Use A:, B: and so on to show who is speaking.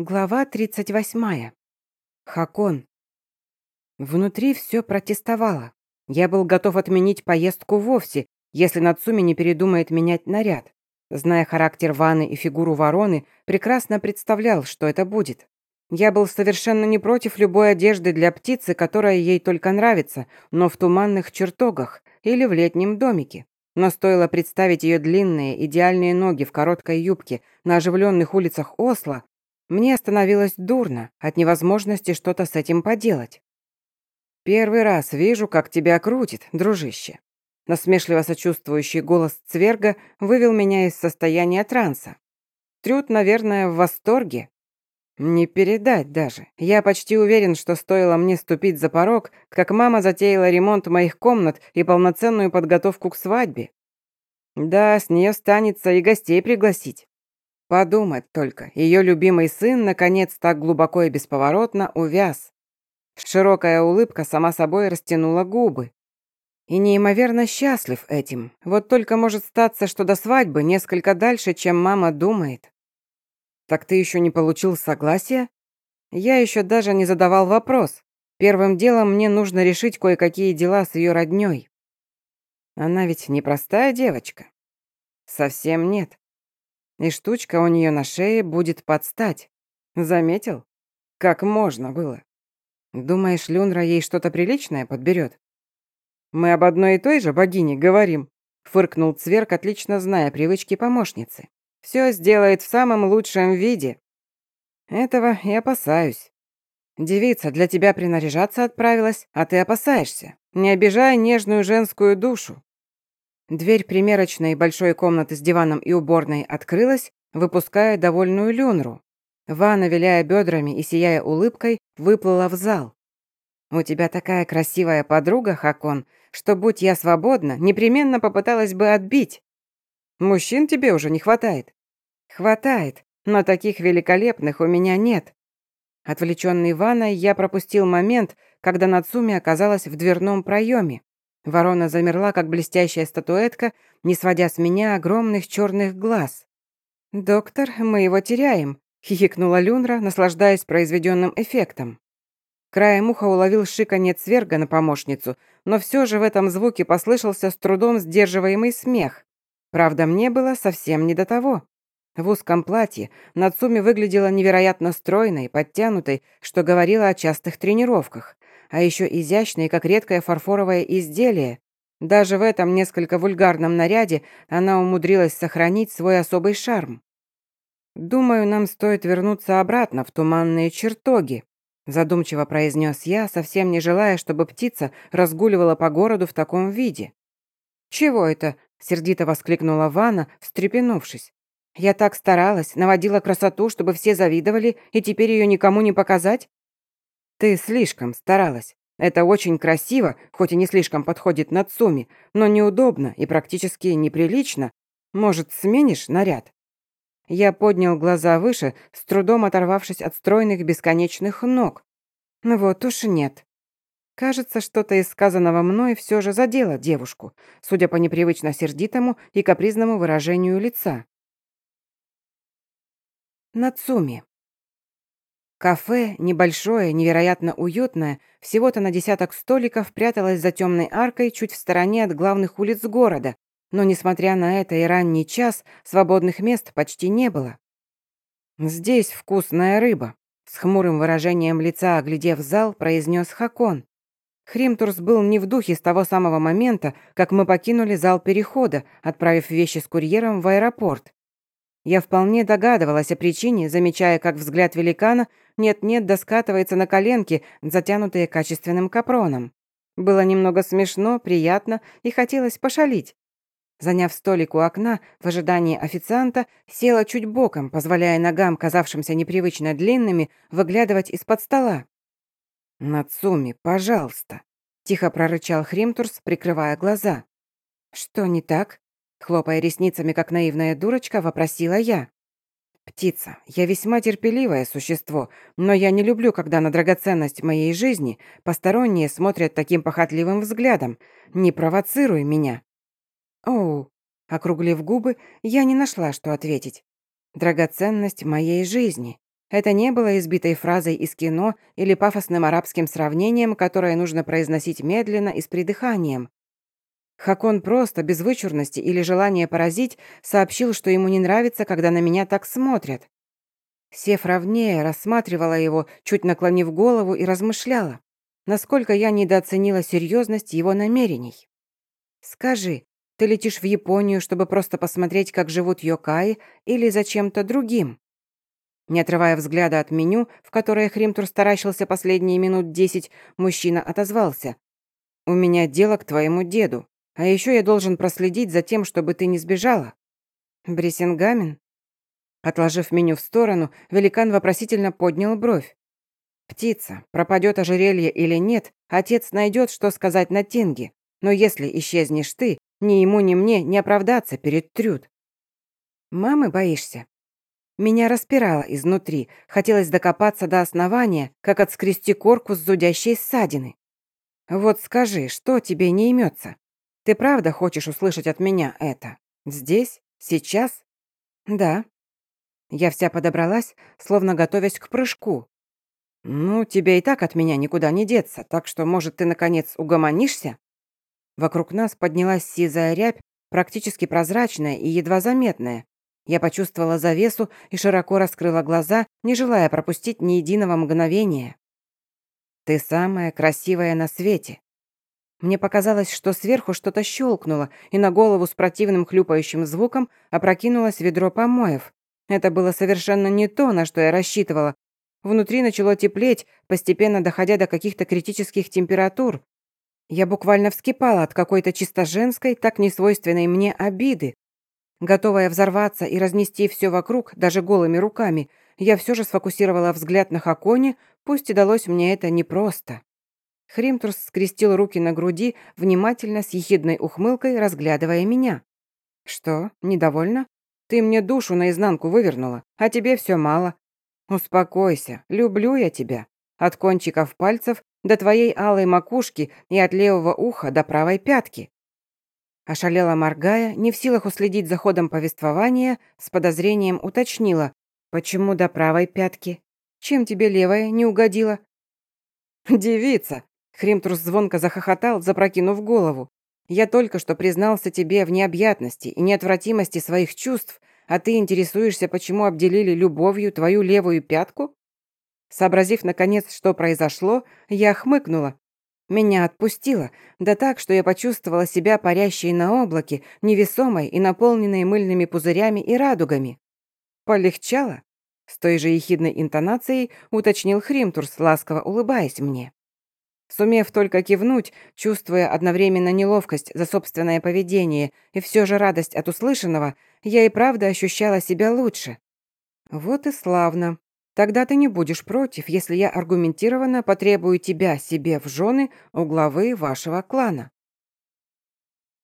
A: Глава 38. Хакон. Внутри все протестовало. Я был готов отменить поездку вовсе, если Нацуми не передумает менять наряд. Зная характер Ваны и фигуру вороны, прекрасно представлял, что это будет. Я был совершенно не против любой одежды для птицы, которая ей только нравится, но в туманных чертогах или в летнем домике. Но стоило представить ее длинные, идеальные ноги в короткой юбке на оживленных улицах Осло, мне становилось дурно от невозможности что-то с этим поделать. «Первый раз вижу, как тебя крутит, дружище». Насмешливо сочувствующий голос Цверга вывел меня из состояния транса. Трюд, наверное, в восторге. Не передать даже. Я почти уверен, что стоило мне ступить за порог, как мама затеяла ремонт моих комнат и полноценную подготовку к свадьбе. Да, с нее станется и гостей пригласить. Подумать только, ее любимый сын наконец так глубоко и бесповоротно увяз. Широкая улыбка сама собой растянула губы. И неимоверно счастлив этим. Вот только может статься, что до свадьбы несколько дальше, чем мама думает. Так ты еще не получил согласия? Я еще даже не задавал вопрос. Первым делом мне нужно решить кое-какие дела с ее родней. Она ведь непростая девочка. Совсем нет. И штучка у нее на шее будет подстать. Заметил? Как можно было? Думаешь, Люнра ей что-то приличное подберет? Мы об одной и той же богине говорим, фыркнул Цверк, отлично зная привычки помощницы. Все сделает в самом лучшем виде. Этого и опасаюсь. Девица для тебя принаряжаться отправилась, а ты опасаешься. Не обижай нежную женскую душу. Дверь примерочной большой комнаты с диваном и уборной открылась, выпуская довольную Люнру. Ванна, виляя бедрами и сияя улыбкой, выплыла в зал. «У тебя такая красивая подруга, Хакон, что, будь я свободна, непременно попыталась бы отбить. Мужчин тебе уже не хватает?» «Хватает, но таких великолепных у меня нет». Отвлеченный Ванной, я пропустил момент, когда Нацуми оказалась в дверном проеме. Ворона замерла, как блестящая статуэтка, не сводя с меня огромных черных глаз. «Доктор, мы его теряем», — хихикнула Люнра, наслаждаясь произведенным эффектом. Краем уха уловил шиканье цверга на помощницу, но все же в этом звуке послышался с трудом сдерживаемый смех. Правда, мне было совсем не до того. В узком платье Нацуми выглядела невероятно стройной, подтянутой, что говорило о частых тренировках а еще изящной, как редкое фарфоровое изделие. Даже в этом несколько вульгарном наряде она умудрилась сохранить свой особый шарм. «Думаю, нам стоит вернуться обратно в туманные чертоги», задумчиво произнес я, совсем не желая, чтобы птица разгуливала по городу в таком виде. «Чего это?» — сердито воскликнула Ванна, встрепенувшись. «Я так старалась, наводила красоту, чтобы все завидовали, и теперь ее никому не показать? «Ты слишком старалась. Это очень красиво, хоть и не слишком подходит Нацуми, но неудобно и практически неприлично. Может, сменишь наряд?» Я поднял глаза выше, с трудом оторвавшись от стройных бесконечных ног. Ну вот уж нет. Кажется, что-то из сказанного мной все же задело девушку, судя по непривычно сердитому и капризному выражению лица. Нацуми. Кафе, небольшое, невероятно уютное, всего-то на десяток столиков пряталось за темной аркой чуть в стороне от главных улиц города, но, несмотря на это и ранний час, свободных мест почти не было. «Здесь вкусная рыба», — с хмурым выражением лица, оглядев зал, произнес Хакон. Хримтурс был не в духе с того самого момента, как мы покинули зал перехода, отправив вещи с курьером в аэропорт. Я вполне догадывалась о причине, замечая, как взгляд великана нет-нет доскатывается на коленки, затянутые качественным капроном. Было немного смешно, приятно и хотелось пошалить. Заняв столик у окна, в ожидании официанта, села чуть боком, позволяя ногам, казавшимся непривычно длинными, выглядывать из-под стола. «Нацуми, пожалуйста», — тихо прорычал Хримтурс, прикрывая глаза. «Что не так?» Хлопая ресницами, как наивная дурочка, вопросила я. «Птица, я весьма терпеливое существо, но я не люблю, когда на драгоценность моей жизни посторонние смотрят таким похотливым взглядом. Не провоцируй меня». «Оу», округлив губы, я не нашла, что ответить. «Драгоценность моей жизни. Это не было избитой фразой из кино или пафосным арабским сравнением, которое нужно произносить медленно и с придыханием. Хакон просто, без вычурности или желания поразить, сообщил, что ему не нравится, когда на меня так смотрят. Сев ровнее, рассматривала его, чуть наклонив голову и размышляла, насколько я недооценила серьезность его намерений. «Скажи, ты летишь в Японию, чтобы просто посмотреть, как живут йокаи, или за чем-то другим?» Не отрывая взгляда от меню, в которое Хримтур старащился последние минут десять, мужчина отозвался. «У меня дело к твоему деду. А еще я должен проследить за тем, чтобы ты не сбежала. Брисингамен? Отложив меню в сторону, великан вопросительно поднял бровь. «Птица, пропадет ожерелье или нет, отец найдет, что сказать на Тинге. Но если исчезнешь ты, ни ему, ни мне не оправдаться перед Трюд». «Мамы боишься?» Меня распирало изнутри, хотелось докопаться до основания, как отскрести корку с зудящей ссадины. «Вот скажи, что тебе не имется? Ты правда хочешь услышать от меня это? Здесь? Сейчас? Да. Я вся подобралась, словно готовясь к прыжку. Ну, тебе и так от меня никуда не деться, так что, может, ты, наконец, угомонишься? Вокруг нас поднялась сизая рябь, практически прозрачная и едва заметная. Я почувствовала завесу и широко раскрыла глаза, не желая пропустить ни единого мгновения. «Ты самая красивая на свете», мне показалось, что сверху что-то щелкнуло, и на голову с противным хлюпающим звуком опрокинулось ведро помоев. Это было совершенно не то, на что я рассчитывала. Внутри начало теплеть, постепенно доходя до каких-то критических температур. Я буквально вскипала от какой-то чисто женской, так несвойственной мне обиды. Готовая взорваться и разнести все вокруг, даже голыми руками, я все же сфокусировала взгляд на Хаконе, пусть и далось мне это непросто. Хримтурс скрестил руки на груди, внимательно, с ехидной ухмылкой, разглядывая меня. «Что, недовольна? Ты мне душу наизнанку вывернула, а тебе все мало. Успокойся, люблю я тебя. От кончиков пальцев до твоей алой макушки и от левого уха до правой пятки». Ошалела моргая, не в силах уследить за ходом повествования, с подозрением уточнила. «Почему до правой пятки? Чем тебе левая не угодила?» «Девица, Хримтрус звонко захохотал, запрокинув голову. «Я только что признался тебе в необъятности и неотвратимости своих чувств, а ты интересуешься, почему обделили любовью твою левую пятку?» Сообразив, наконец, что произошло, я хмыкнула. Меня отпустило, да так, что я почувствовала себя парящей на облаке, невесомой и наполненной мыльными пузырями и радугами. «Полегчало?» С той же ехидной интонацией уточнил Хримтурс, ласково улыбаясь мне. Сумев только кивнуть, чувствуя одновременно неловкость за собственное поведение и все же радость от услышанного, я и правда ощущала себя лучше. Вот и славно. Тогда ты не будешь против, если я аргументированно потребую тебя себе в жены у главы вашего клана.